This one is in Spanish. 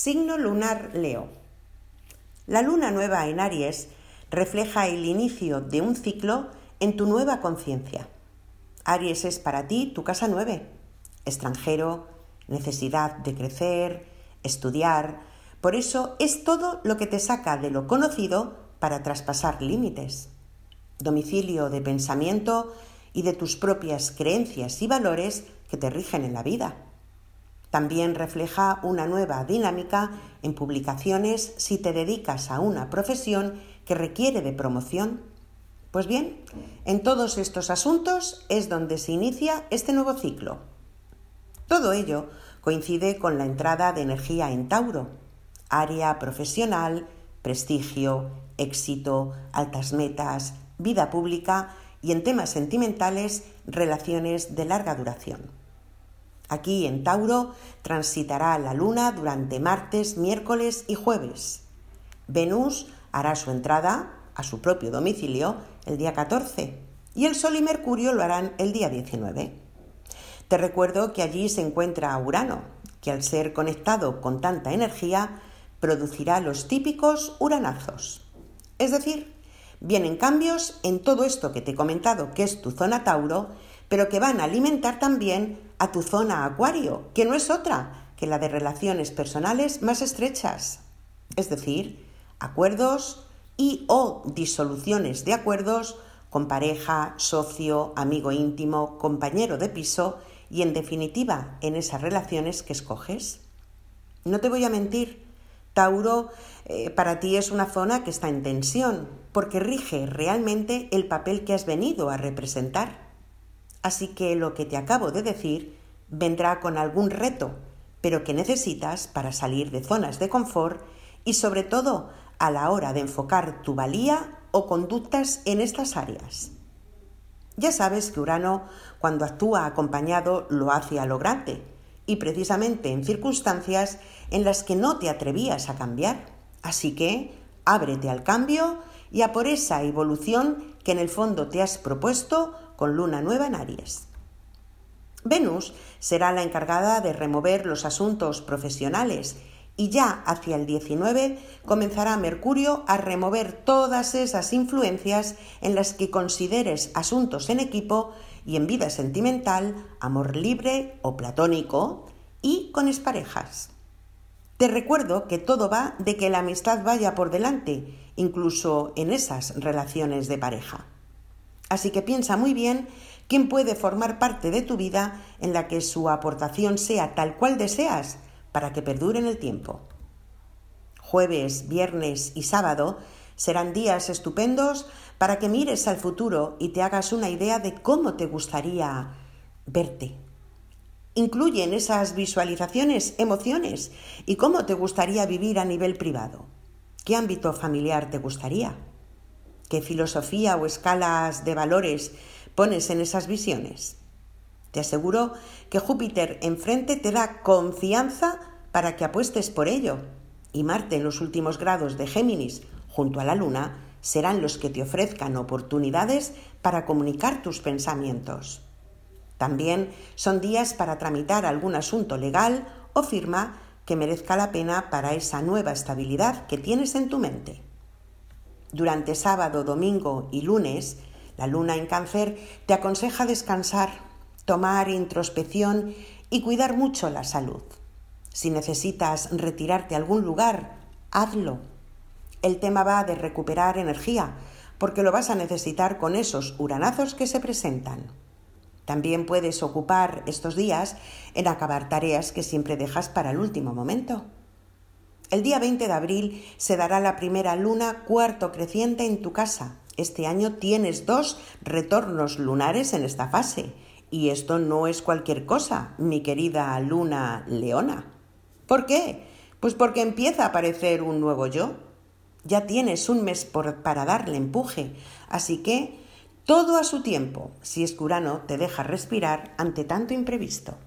Signo lunar Leo. La luna nueva en Aries refleja el inicio de un ciclo en tu nueva conciencia. Aries es para ti tu casa nueve, extranjero, necesidad de crecer, estudiar. Por eso es todo lo que te saca de lo conocido para traspasar límites. Domicilio de pensamiento y de tus propias creencias y valores que te rigen en la vida. También refleja una nueva dinámica en publicaciones si te dedicas a una profesión que requiere de promoción. Pues bien, en todos estos asuntos es donde se inicia este nuevo ciclo. Todo ello coincide con la entrada de energía en Tauro, área profesional, prestigio, éxito, altas metas, vida pública y en temas sentimentales, relaciones de larga duración. Aquí en Tauro transitará la luna durante martes, miércoles y jueves. Venus hará su entrada a su propio domicilio el día 14 y el Sol y Mercurio lo harán el día 19. Te recuerdo que allí se encuentra Urano, que al ser conectado con tanta energía producirá los típicos uranazos. Es decir, vienen cambios en todo esto que te he comentado que es tu zona Tauro, pero que van a alimentar también a tu zona acuario, que no es otra que la de relaciones personales más estrechas, es decir, acuerdos y o disoluciones de acuerdos con pareja, socio, amigo íntimo, compañero de piso y en definitiva en esas relaciones que escoges. No te voy a mentir, Tauro eh, para ti es una zona que está en tensión porque rige realmente el papel que has venido a representar. Así que lo que te acabo de decir vendrá con algún reto, pero que necesitas para salir de zonas de confort y sobre todo a la hora de enfocar tu valía o conductas en estas áreas. Ya sabes que Urano, cuando actúa acompañado, lo hace a lo grande, y precisamente en circunstancias en las que no te atrevías a cambiar. Así que ábrete al cambio y a por esa evolución que en el fondo te has propuesto con luna nueva en Aries. Venus será la encargada de remover los asuntos profesionales y ya hacia el 19 comenzará Mercurio a remover todas esas influencias en las que consideres asuntos en equipo y en vida sentimental, amor libre o platónico y con exparejas. Te recuerdo que todo va de que la amistad vaya por delante, incluso en esas relaciones de pareja. Así que piensa muy bien quién puede formar parte de tu vida en la que su aportación sea tal cual deseas para que perdure en el tiempo. Jueves, viernes y sábado serán días estupendos para que mires al futuro y te hagas una idea de cómo te gustaría verte. Incluye en esas visualizaciones emociones y cómo te gustaría vivir a nivel privado. ¿Qué ámbito familiar te gustaría? ¿Qué filosofía o escalas de valores pones en esas visiones? Te aseguro que Júpiter enfrente te da confianza para que apuestes por ello. Y Marte en los últimos grados de Géminis, junto a la Luna, serán los que te ofrezcan oportunidades para comunicar tus pensamientos. También son días para tramitar algún asunto legal o firma que merezca la pena para esa nueva estabilidad que tienes en tu mente. Durante sábado, domingo y lunes, la luna en cáncer te aconseja descansar, tomar introspección y cuidar mucho la salud. Si necesitas retirarte a algún lugar, hazlo. El tema va de recuperar energía, porque lo vas a necesitar con esos uranazos que se presentan. También puedes ocupar estos días en acabar tareas que siempre dejas para el último momento. El día 20 de abril se dará la primera luna cuarto creciente en tu casa. Este año tienes dos retornos lunares en esta fase. Y esto no es cualquier cosa, mi querida luna leona. ¿Por qué? Pues porque empieza a aparecer un nuevo yo. Ya tienes un mes para darle empuje. Así que todo a su tiempo, si es te deja respirar ante tanto imprevisto.